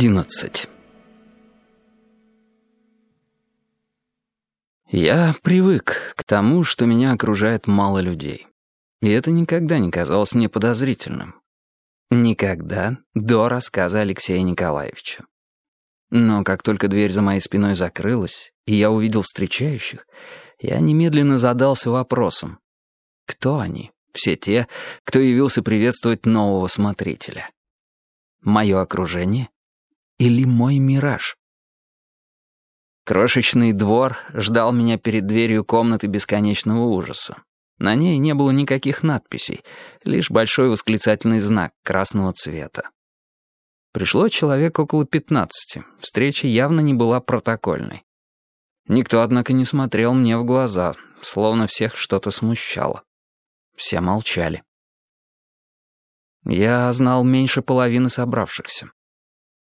11. Я привык к тому, что меня окружает мало людей. И это никогда не казалось мне подозрительным. Никогда до рассказа Алексея Николаевича. Но как только дверь за моей спиной закрылась, и я увидел встречающих, я немедленно задался вопросом. Кто они, все те, кто явился приветствовать нового смотрителя? Мое окружение? Или мой мираж? Крошечный двор ждал меня перед дверью комнаты бесконечного ужаса. На ней не было никаких надписей, лишь большой восклицательный знак красного цвета. Пришло человек около пятнадцати. Встреча явно не была протокольной. Никто, однако, не смотрел мне в глаза, словно всех что-то смущало. Все молчали. Я знал меньше половины собравшихся.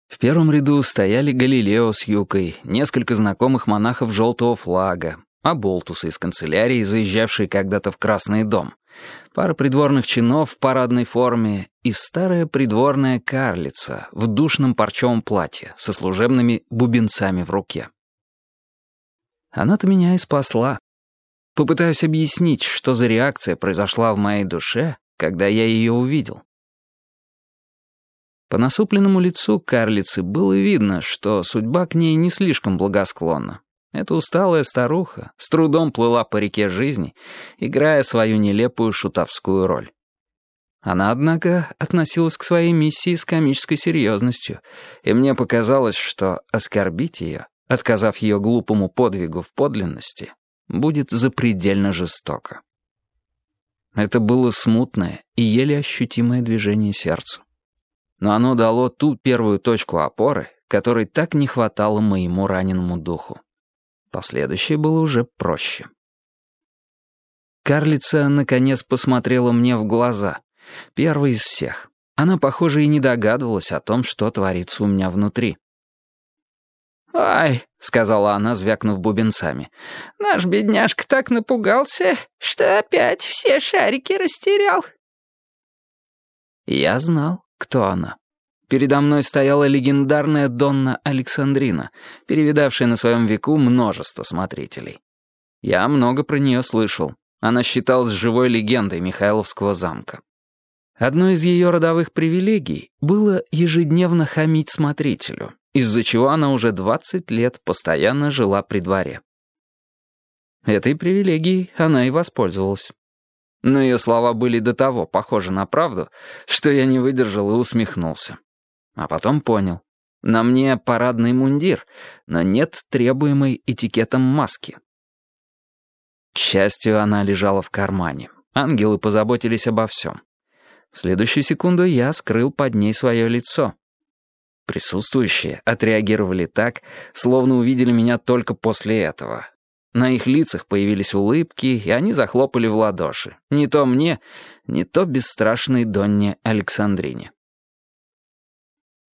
В первом ряду стояли Галилео с Юкой, несколько знакомых монахов желтого флага, а болтусы из канцелярии, заезжавшие когда-то в Красный дом, пара придворных чинов в парадной форме и старая придворная карлица в душном парчевом платье со служебными бубенцами в руке. Она-то меня и спасла. Попытаюсь объяснить, что за реакция произошла в моей душе, когда я ее увидел. По насупленному лицу карлицы было видно, что судьба к ней не слишком благосклонна. Эта усталая старуха с трудом плыла по реке жизни, играя свою нелепую шутовскую роль. Она, однако, относилась к своей миссии с комической серьезностью, и мне показалось, что оскорбить ее, отказав ее глупому подвигу в подлинности, будет запредельно жестоко. Это было смутное и еле ощутимое движение сердца но оно дало ту первую точку опоры, которой так не хватало моему раненому духу. Последующее было уже проще. Карлица, наконец, посмотрела мне в глаза. Первый из всех. Она, похоже, и не догадывалась о том, что творится у меня внутри. «Ай», — сказала она, звякнув бубенцами, — «наш бедняжка так напугался, что опять все шарики растерял». Я знал кто она. Передо мной стояла легендарная Донна Александрина, перевидавшая на своем веку множество смотрителей. Я много про нее слышал. Она считалась живой легендой Михайловского замка. Одной из ее родовых привилегий было ежедневно хамить смотрителю, из-за чего она уже 20 лет постоянно жила при дворе. Этой привилегией она и воспользовалась. Но ее слова были до того похожи на правду, что я не выдержал и усмехнулся. А потом понял. На мне парадный мундир, но нет требуемой этикетом маски. К счастью, она лежала в кармане. Ангелы позаботились обо всем. В следующую секунду я скрыл под ней свое лицо. Присутствующие отреагировали так, словно увидели меня только после этого, на их лицах появились улыбки, и они захлопали в ладоши. Не то мне, не то бесстрашной Донне Александрине.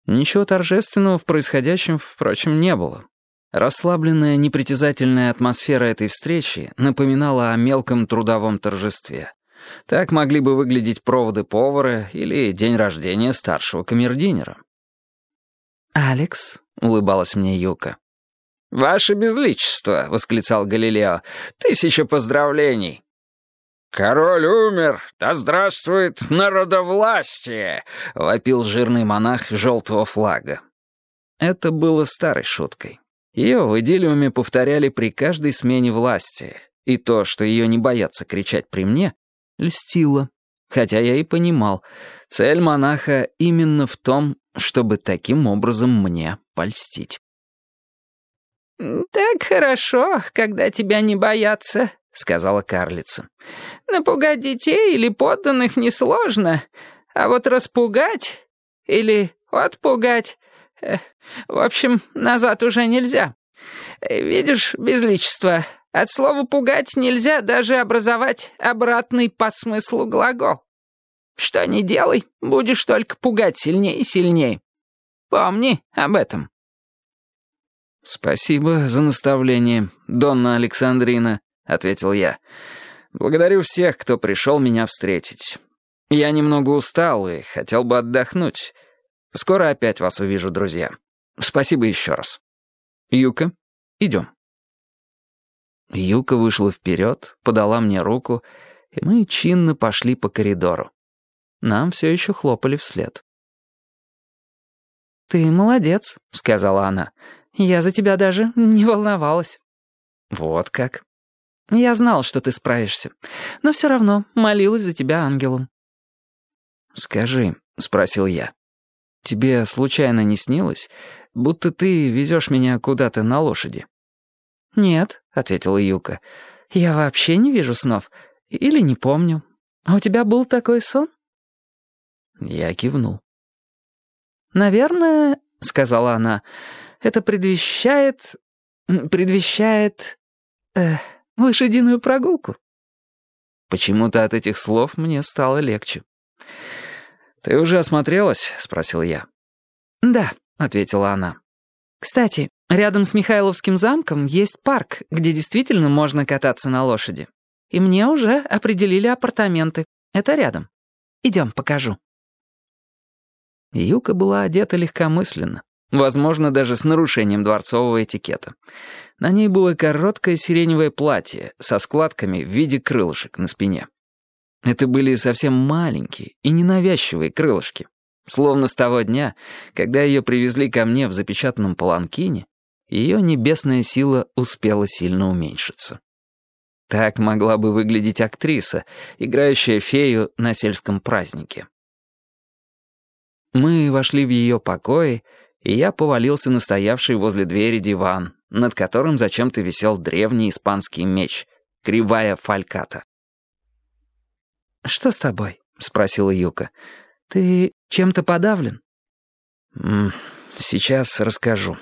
Ничего торжественного в происходящем, впрочем, не было. Расслабленная, непритязательная атмосфера этой встречи напоминала о мелком трудовом торжестве. Так могли бы выглядеть проводы повара или день рождения старшего камердинера. «Алекс», — улыбалась мне Юка, «Ваше безличество!» — восклицал Галилео. «Тысяча поздравлений!» «Король умер! Да здравствует народовластие!» — вопил жирный монах желтого флага. Это было старой шуткой. Ее в идиллиуме повторяли при каждой смене власти, и то, что ее не боятся кричать при мне, льстило. Хотя я и понимал, цель монаха именно в том, чтобы таким образом мне польстить. «Так хорошо, когда тебя не боятся», — сказала карлица. «Напугать детей или подданных несложно, а вот распугать или отпугать... Э, в общем, назад уже нельзя. Видишь, безличество, от слова «пугать» нельзя даже образовать обратный по смыслу глагол. Что ни делай, будешь только пугать сильнее и сильнее. Помни об этом». «Спасибо за наставление, Донна Александрина», — ответил я. «Благодарю всех, кто пришел меня встретить. Я немного устал и хотел бы отдохнуть. Скоро опять вас увижу, друзья. Спасибо еще раз. Юка, идем». Юка вышла вперед, подала мне руку, и мы чинно пошли по коридору. Нам все еще хлопали вслед. «Ты молодец», — сказала она. «Я за тебя даже не волновалась». «Вот как?» «Я знал, что ты справишься, но все равно молилась за тебя ангелом». «Скажи», — спросил я, — «тебе случайно не снилось, будто ты везешь меня куда-то на лошади?» «Нет», — ответила Юка, — «я вообще не вижу снов. Или не помню. А у тебя был такой сон?» Я кивнул. «Наверное», — сказала она, — «это предвещает... предвещает... Э, лошадиную прогулку». Почему-то от этих слов мне стало легче. «Ты уже осмотрелась?» — спросил я. «Да», — ответила она. «Кстати, рядом с Михайловским замком есть парк, где действительно можно кататься на лошади. И мне уже определили апартаменты. Это рядом. Идем, покажу». Юка была одета легкомысленно, возможно, даже с нарушением дворцового этикета. На ней было короткое сиреневое платье со складками в виде крылышек на спине. Это были совсем маленькие и ненавязчивые крылышки. Словно с того дня, когда ее привезли ко мне в запечатанном паланкине, ее небесная сила успела сильно уменьшиться. Так могла бы выглядеть актриса, играющая фею на сельском празднике. Мы вошли в ее покои, и я повалился на стоявший возле двери диван, над которым зачем-то висел древний испанский меч, кривая фальката. «Что с тобой?» — спросила Юка. «Ты чем-то подавлен?» «Сейчас расскажу».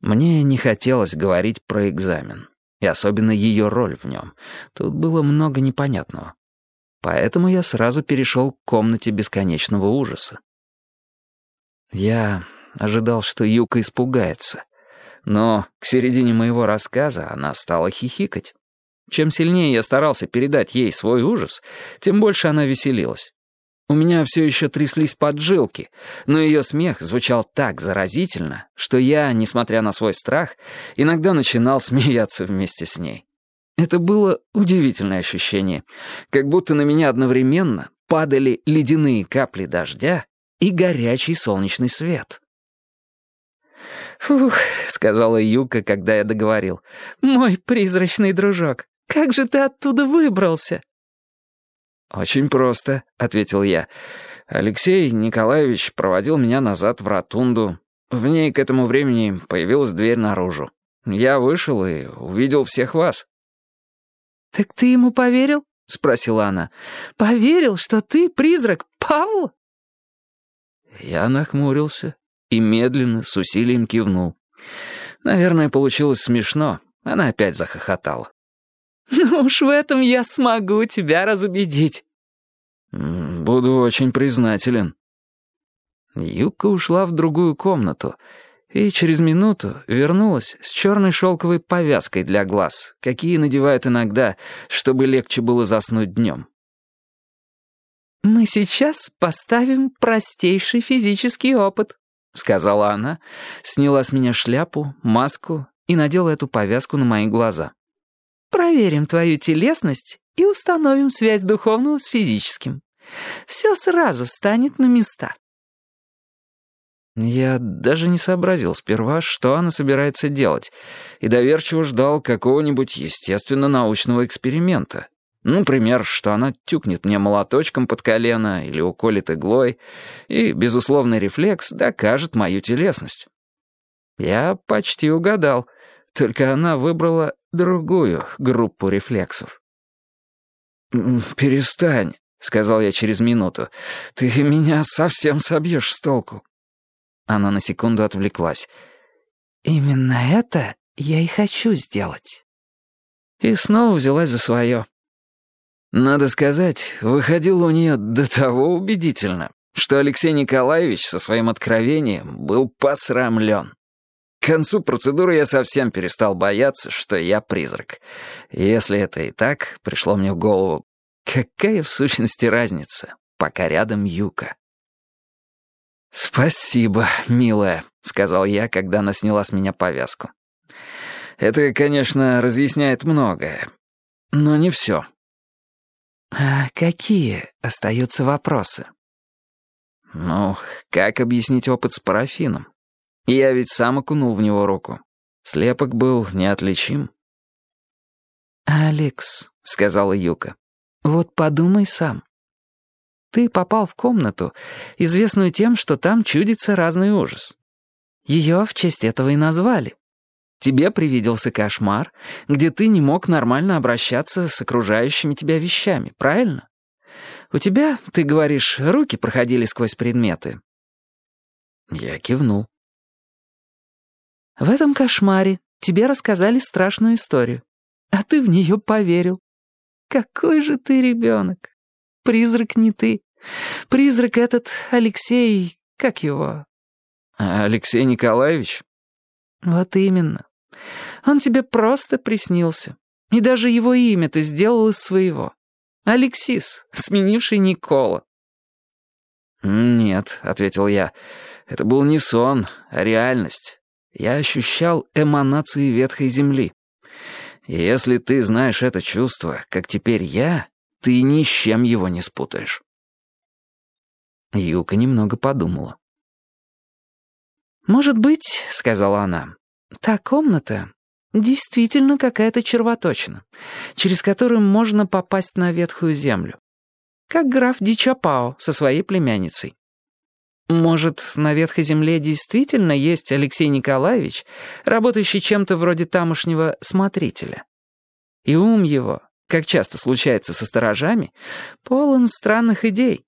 Мне не хотелось говорить про экзамен, и особенно ее роль в нем. Тут было много непонятного. Поэтому я сразу перешел к комнате бесконечного ужаса. Я ожидал, что Юка испугается, но к середине моего рассказа она стала хихикать. Чем сильнее я старался передать ей свой ужас, тем больше она веселилась. У меня все еще тряслись поджилки, но ее смех звучал так заразительно, что я, несмотря на свой страх, иногда начинал смеяться вместе с ней. Это было удивительное ощущение, как будто на меня одновременно падали ледяные капли дождя и горячий солнечный свет. «Фух», — сказала Юка, когда я договорил, — «мой призрачный дружок, как же ты оттуда выбрался?» «Очень просто», — ответил я. «Алексей Николаевич проводил меня назад в ротунду. В ней к этому времени появилась дверь наружу. Я вышел и увидел всех вас». «Так ты ему поверил?» — спросила она. «Поверил, что ты призрак Павла?» Я нахмурился и медленно, с усилием кивнул. Наверное, получилось смешно. Она опять захохотала. «Ну уж в этом я смогу тебя разубедить». «Буду очень признателен». Юка ушла в другую комнату, и через минуту вернулась с черной шелковой повязкой для глаз, какие надевают иногда, чтобы легче было заснуть днем. «Мы сейчас поставим простейший физический опыт», — сказала она, сняла с меня шляпу, маску и надела эту повязку на мои глаза. «Проверим твою телесность и установим связь духовного с физическим. Все сразу станет на места». Я даже не сообразил сперва, что она собирается делать, и доверчиво ждал какого-нибудь естественно-научного эксперимента. Например, что она тюкнет мне молоточком под колено или уколет иглой, и безусловный рефлекс докажет мою телесность. Я почти угадал, только она выбрала другую группу рефлексов. «Перестань», — сказал я через минуту, — «ты меня совсем собьешь с толку». Она на секунду отвлеклась. «Именно это я и хочу сделать». И снова взялась за свое. Надо сказать, выходило у нее до того убедительно, что Алексей Николаевич со своим откровением был посрамлен. К концу процедуры я совсем перестал бояться, что я призрак. Если это и так, пришло мне в голову, какая в сущности разница, пока рядом Юка. «Спасибо, милая», — сказал я, когда она сняла с меня повязку. «Это, конечно, разъясняет многое, но не все». «А какие остаются вопросы?» «Ну, как объяснить опыт с парафином? Я ведь сам окунул в него руку. Слепок был неотличим». «Алекс», — сказала Юка, — «вот подумай сам. Ты попал в комнату, известную тем, что там чудится разный ужас. Ее в честь этого и назвали. Тебе привиделся кошмар, где ты не мог нормально обращаться с окружающими тебя вещами, правильно? У тебя, ты говоришь, руки проходили сквозь предметы. Я кивнул. В этом кошмаре тебе рассказали страшную историю, а ты в нее поверил. Какой же ты ребенок. Призрак не ты. Призрак этот Алексей, как его? Алексей Николаевич? Вот именно. Он тебе просто приснился. И даже его имя ты сделал из своего. Алексис, сменивший Никола. «Нет», — ответил я, — «это был не сон, а реальность. Я ощущал эманации ветхой земли. И если ты знаешь это чувство, как теперь я, ты ни с чем его не спутаешь». Юка немного подумала. «Может быть, — сказала она, — та комната действительно какая-то червоточина, через которую можно попасть на ветхую землю. Как граф Дичапао со своей племянницей. Может, на ветхой земле действительно есть Алексей Николаевич, работающий чем-то вроде тамошнего смотрителя. И ум его, как часто случается со сторожами, полон странных идей.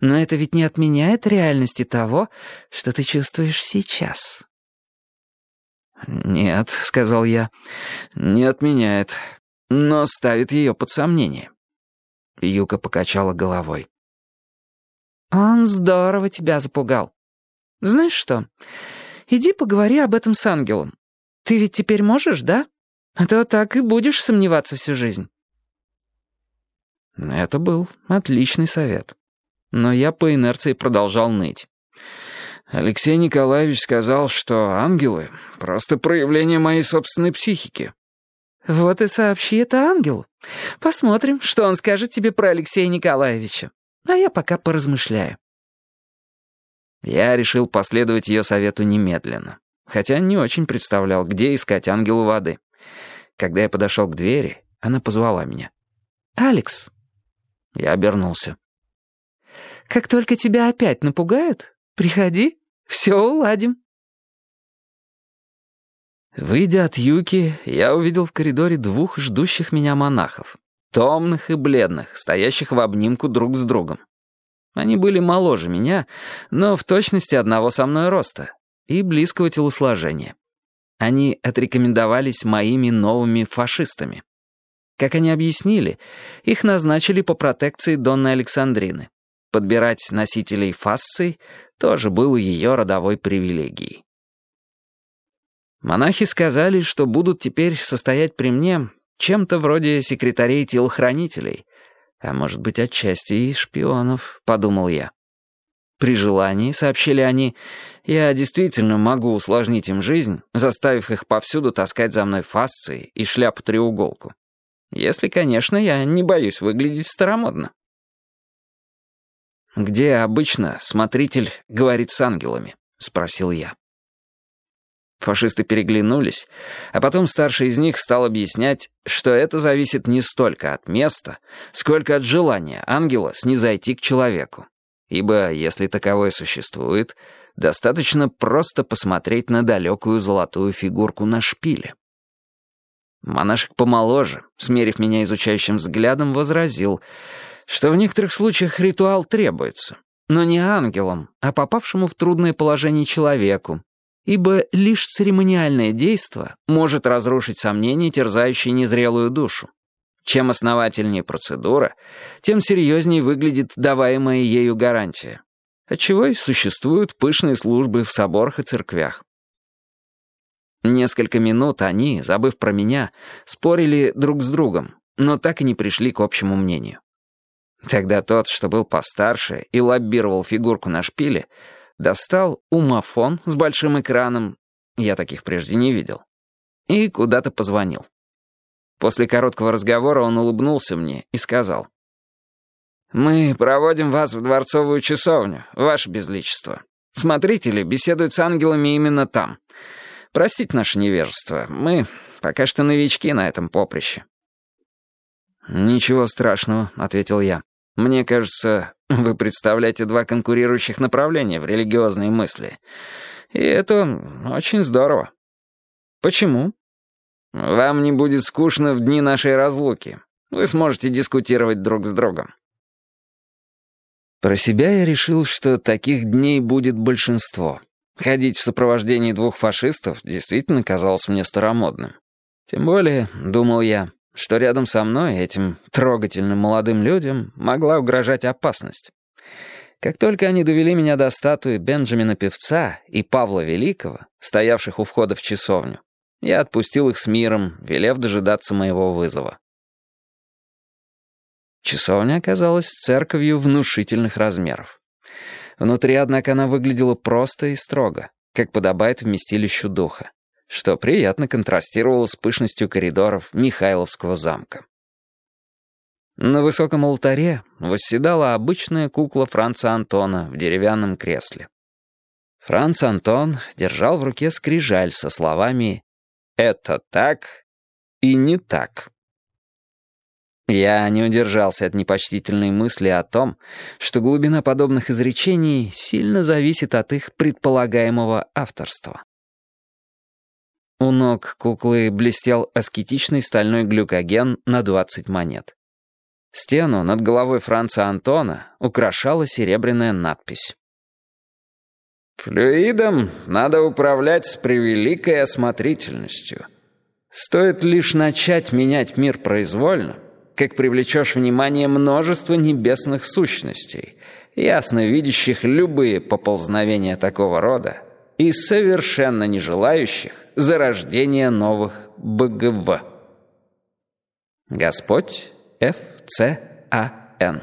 Но это ведь не отменяет реальности того, что ты чувствуешь сейчас. «Нет», — сказал я, — «не отменяет, но ставит ее под сомнение». Юка покачала головой. «Он здорово тебя запугал. Знаешь что, иди поговори об этом с ангелом. Ты ведь теперь можешь, да? А то так и будешь сомневаться всю жизнь». Это был отличный совет. Но я по инерции продолжал ныть. Алексей Николаевич сказал, что ангелы — просто проявление моей собственной психики. Вот и сообщи это ангелу. Посмотрим, что он скажет тебе про Алексея Николаевича. А я пока поразмышляю. Я решил последовать ее совету немедленно, хотя не очень представлял, где искать ангелу воды. Когда я подошел к двери, она позвала меня. «Алекс». Я обернулся. «Как только тебя опять напугают, приходи все уладим». Выйдя от Юки, я увидел в коридоре двух ждущих меня монахов. Томных и бледных, стоящих в обнимку друг с другом. Они были моложе меня, но в точности одного со мной роста и близкого телосложения. Они отрекомендовались моими новыми фашистами. Как они объяснили, их назначили по протекции Донны Александрины. Подбирать носителей фасций тоже было ее родовой привилегией. Монахи сказали, что будут теперь состоять при мне чем-то вроде секретарей-телохранителей, а может быть, отчасти и шпионов, подумал я. При желании, сообщили они, я действительно могу усложнить им жизнь, заставив их повсюду таскать за мной фасции и шляпу-треуголку. Если, конечно, я не боюсь выглядеть старомодно где обычно смотритель говорит с ангелами?» — спросил я. Фашисты переглянулись, а потом старший из них стал объяснять, что это зависит не столько от места, сколько от желания ангела снизойти к человеку. Ибо, если таковое существует, достаточно просто посмотреть на далекую золотую фигурку на шпиле. Монашек помоложе, смерив меня изучающим взглядом, возразил — что в некоторых случаях ритуал требуется, но не ангелам, а попавшему в трудное положение человеку, ибо лишь церемониальное действо может разрушить сомнения, терзающие незрелую душу. Чем основательнее процедура, тем серьезнее выглядит даваемая ею гарантия, отчего и существуют пышные службы в соборах и церквях. Несколько минут они, забыв про меня, спорили друг с другом, но так и не пришли к общему мнению. Тогда тот, что был постарше и лоббировал фигурку на шпиле, достал умафон с большим экраном, я таких прежде не видел, и куда-то позвонил. После короткого разговора он улыбнулся мне и сказал. «Мы проводим вас в дворцовую часовню, ваше безличество. Смотрители беседуют с ангелами именно там. Простите наше невежество, мы пока что новички на этом поприще». «Ничего страшного», — ответил я. «Мне кажется, вы представляете два конкурирующих направления в религиозной мысли. И это очень здорово». «Почему?» «Вам не будет скучно в дни нашей разлуки. Вы сможете дискутировать друг с другом». Про себя я решил, что таких дней будет большинство. Ходить в сопровождении двух фашистов действительно казалось мне старомодным. Тем более, думал я, что рядом со мной, этим трогательным молодым людям, могла угрожать опасность. Как только они довели меня до статуи Бенджамина Певца и Павла Великого, стоявших у входа в часовню, я отпустил их с миром, велев дожидаться моего вызова. Часовня оказалась церковью внушительных размеров. Внутри, однако, она выглядела просто и строго, как подобает вместилищу духа что приятно контрастировало с пышностью коридоров Михайловского замка. На высоком алтаре восседала обычная кукла Франца Антона в деревянном кресле. Франц Антон держал в руке скрижаль со словами «Это так и не так». Я не удержался от непочтительной мысли о том, что глубина подобных изречений сильно зависит от их предполагаемого авторства. У ног куклы блестел аскетичный стальной глюкоген на 20 монет. Стену над головой Франца Антона украшала серебряная надпись. «Флюидом надо управлять с превеликой осмотрительностью. Стоит лишь начать менять мир произвольно, как привлечешь внимание множества небесных сущностей, ясно видящих любые поползновения такого рода, и совершенно не желающих зарождения новых БГВ. Господь Ф.Ц.А.Н.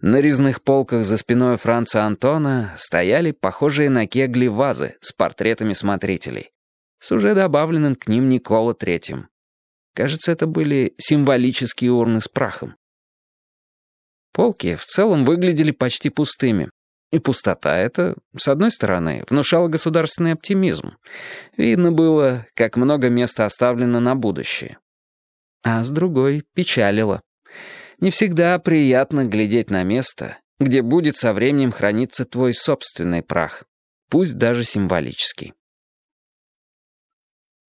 На резных полках за спиной Франца Антона стояли похожие на кегли вазы с портретами смотрителей, с уже добавленным к ним Никола Третьим. Кажется, это были символические урны с прахом. Полки в целом выглядели почти пустыми, и пустота эта, с одной стороны, внушала государственный оптимизм. Видно было, как много места оставлено на будущее. А с другой — печалила. Не всегда приятно глядеть на место, где будет со временем храниться твой собственный прах, пусть даже символический.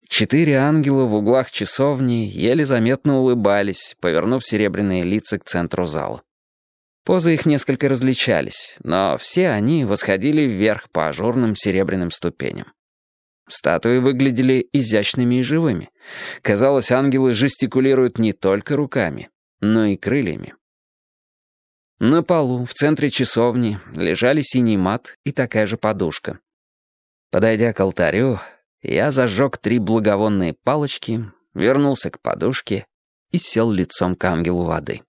Четыре ангела в углах часовни еле заметно улыбались, повернув серебряные лица к центру зала. Позы их несколько различались, но все они восходили вверх по ажурным серебряным ступеням. Статуи выглядели изящными и живыми. Казалось, ангелы жестикулируют не только руками, но и крыльями. На полу, в центре часовни, лежали синий мат и такая же подушка. Подойдя к алтарю, я зажег три благовонные палочки, вернулся к подушке и сел лицом к ангелу воды.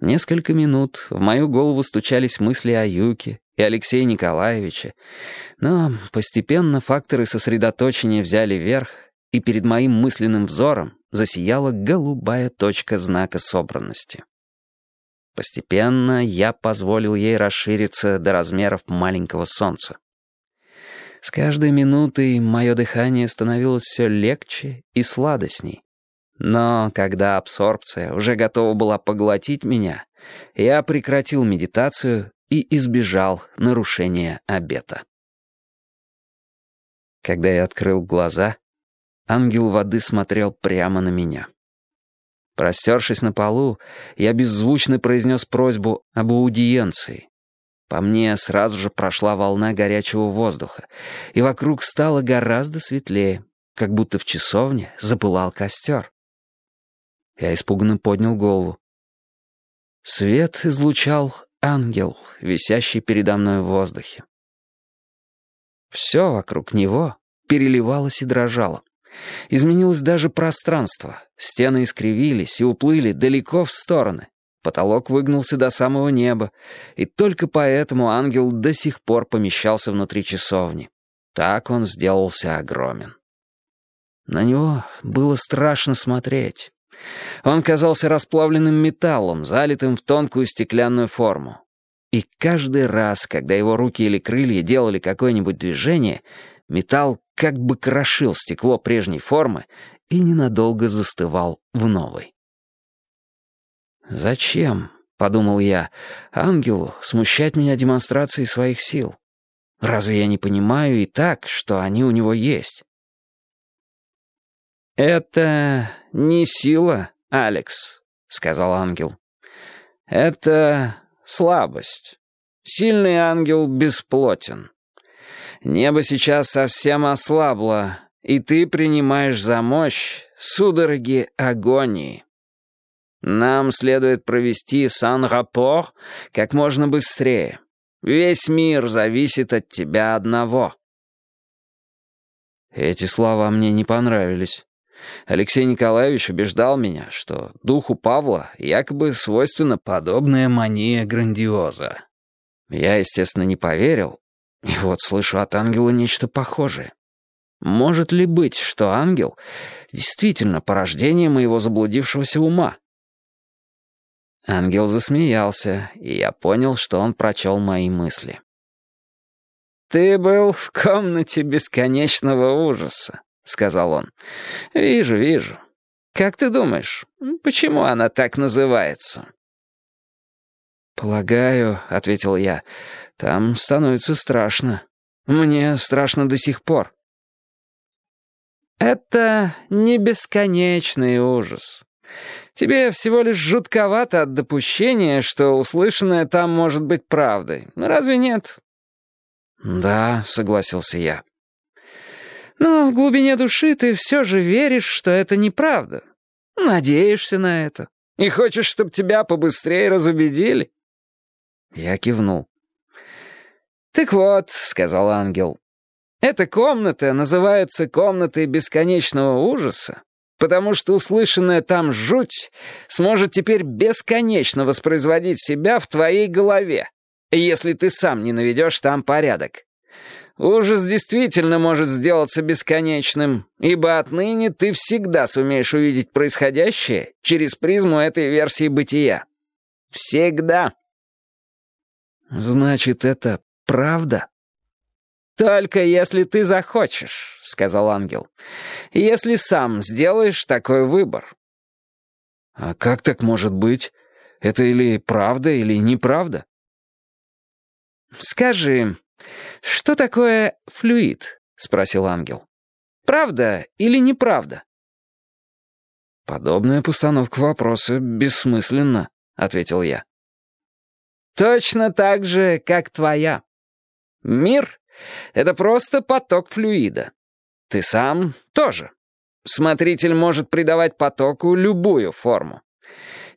Несколько минут в мою голову стучались мысли о Юке и Алексее Николаевиче, но постепенно факторы сосредоточения взяли верх, и перед моим мысленным взором засияла голубая точка знака собранности. Постепенно я позволил ей расшириться до размеров маленького солнца. С каждой минутой мое дыхание становилось все легче и сладостней, но когда абсорбция уже готова была поглотить меня, я прекратил медитацию и избежал нарушения обета. Когда я открыл глаза, ангел воды смотрел прямо на меня. Простершись на полу, я беззвучно произнес просьбу об аудиенции. По мне сразу же прошла волна горячего воздуха, и вокруг стало гораздо светлее, как будто в часовне запылал костер. Я испуганно поднял голову. Свет излучал ангел, висящий передо мной в воздухе. Все вокруг него переливалось и дрожало. Изменилось даже пространство. Стены искривились и уплыли далеко в стороны. Потолок выгнулся до самого неба, и только поэтому ангел до сих пор помещался внутри часовни. Так он сделался огромен. На него было страшно смотреть. Он казался расплавленным металлом, залитым в тонкую стеклянную форму. И каждый раз, когда его руки или крылья делали какое-нибудь движение, металл как бы крошил стекло прежней формы и ненадолго застывал в новой. «Зачем?» — подумал я. «Ангелу смущать меня демонстрацией своих сил. Разве я не понимаю и так, что они у него есть?» «Это не сила, Алекс», — сказал ангел. «Это слабость. Сильный ангел бесплотен. Небо сейчас совсем ослабло, и ты принимаешь за мощь судороги агонии». Нам следует провести сан-рапор как можно быстрее. Весь мир зависит от тебя одного». Эти слова мне не понравились. Алексей Николаевич убеждал меня, что духу Павла якобы свойственна подобная мания грандиоза. Я, естественно, не поверил, и вот слышу от ангела нечто похожее. Может ли быть, что ангел действительно порождение моего заблудившегося ума? Ангел засмеялся, и я понял, что он прочел мои мысли. «Ты был в комнате бесконечного ужаса», — сказал он. «Вижу, вижу. Как ты думаешь, почему она так называется?» «Полагаю», — ответил я, — «там становится страшно. Мне страшно до сих пор». «Это не бесконечный ужас. Тебе всего лишь жутковато от допущения, что услышанное там может быть правдой. Разве нет?» «Да», — согласился я. «Но в глубине души ты все же веришь, что это неправда. Надеешься на это. И хочешь, чтобы тебя побыстрее разубедили?» Я кивнул. «Так вот», — сказал ангел, — «эта комната называется комнатой бесконечного ужаса, потому что услышанная там жуть сможет теперь бесконечно воспроизводить себя в твоей голове, если ты сам не наведешь там порядок. Ужас действительно может сделаться бесконечным, ибо отныне ты всегда сумеешь увидеть происходящее через призму этой версии бытия. Всегда. Значит, это правда? «Только если ты захочешь», — сказал ангел. «Если сам сделаешь такой выбор». «А как так может быть? Это или правда, или неправда?» «Скажи, что такое флюид?» — спросил ангел. «Правда или неправда?» «Подобная постановка вопроса бессмысленна», — ответил я. «Точно так же, как твоя. Мир это просто поток флюида. Ты сам тоже. Смотритель может придавать потоку любую форму.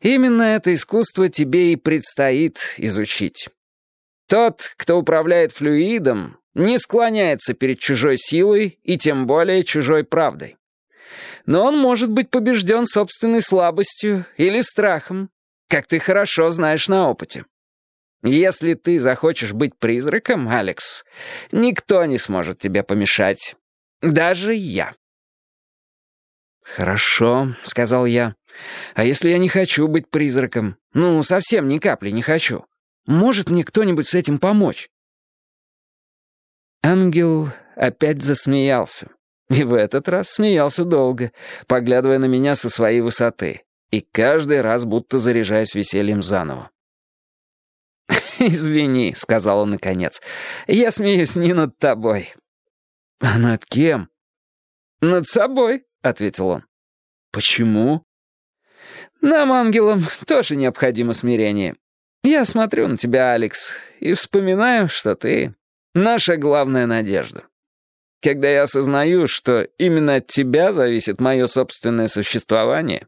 Именно это искусство тебе и предстоит изучить. Тот, кто управляет флюидом, не склоняется перед чужой силой и тем более чужой правдой. Но он может быть побежден собственной слабостью или страхом, как ты хорошо знаешь на опыте. Если ты захочешь быть призраком, Алекс, никто не сможет тебе помешать. Даже я». «Хорошо», — сказал я. «А если я не хочу быть призраком? Ну, совсем ни капли не хочу. Может мне кто-нибудь с этим помочь?» Ангел опять засмеялся. И в этот раз смеялся долго, поглядывая на меня со своей высоты, и каждый раз будто заряжаясь весельем заново. «Извини», — сказал он наконец. «Я смеюсь не над тобой». «А над кем?» «Над собой», — ответил он. «Почему?» «Нам, ангелам, тоже необходимо смирение. Я смотрю на тебя, Алекс, и вспоминаю, что ты — наша главная надежда. Когда я осознаю, что именно от тебя зависит мое собственное существование,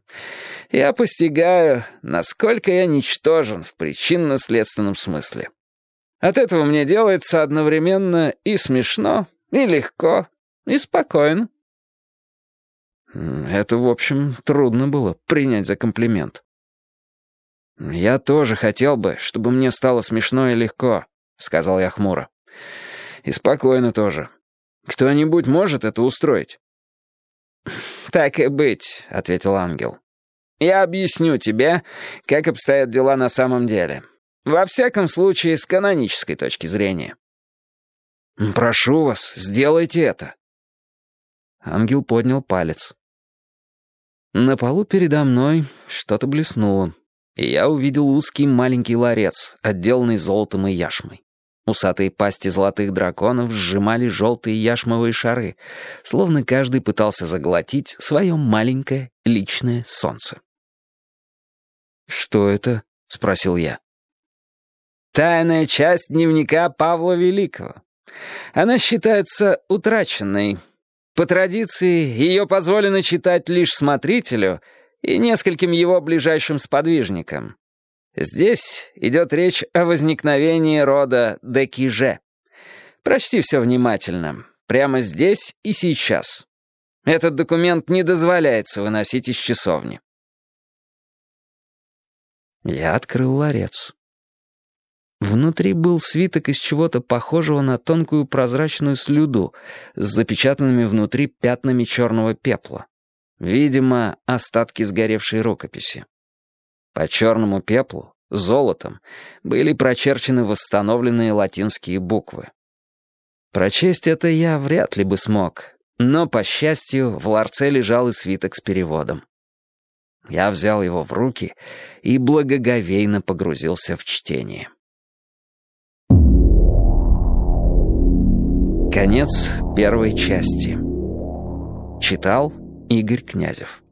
я постигаю, насколько я ничтожен в причинно-следственном смысле. От этого мне делается одновременно и смешно, и легко, и спокойно. Это, в общем, трудно было принять за комплимент. «Я тоже хотел бы, чтобы мне стало смешно и легко», — сказал я хмуро. «И спокойно тоже. Кто-нибудь может это устроить?» «Так и быть», — ответил ангел. «Я объясню тебе, как обстоят дела на самом деле. Во всяком случае, с канонической точки зрения». «Прошу вас, сделайте это». Ангел поднял палец. На полу передо мной что-то блеснуло, и я увидел узкий маленький ларец, отделанный золотом и яшмой. Усатые пасти золотых драконов сжимали желтые яшмовые шары, словно каждый пытался заглотить свое маленькое личное солнце. «Что это?» — спросил я. «Тайная часть дневника Павла Великого. Она считается утраченной. По традиции, ее позволено читать лишь смотрителю и нескольким его ближайшим сподвижникам. Здесь идет речь о возникновении рода Декиже. Прочти все внимательно. Прямо здесь и сейчас. Этот документ не дозволяется выносить из часовни. Я открыл ларец. Внутри был свиток из чего-то похожего на тонкую прозрачную слюду с запечатанными внутри пятнами черного пепла. Видимо, остатки сгоревшей рукописи. По черному пеплу, золотом, были прочерчены восстановленные латинские буквы. Прочесть это я вряд ли бы смог, но, по счастью, в ларце лежал и свиток с переводом. Я взял его в руки и благоговейно погрузился в чтение. Конец первой части. Читал Игорь Князев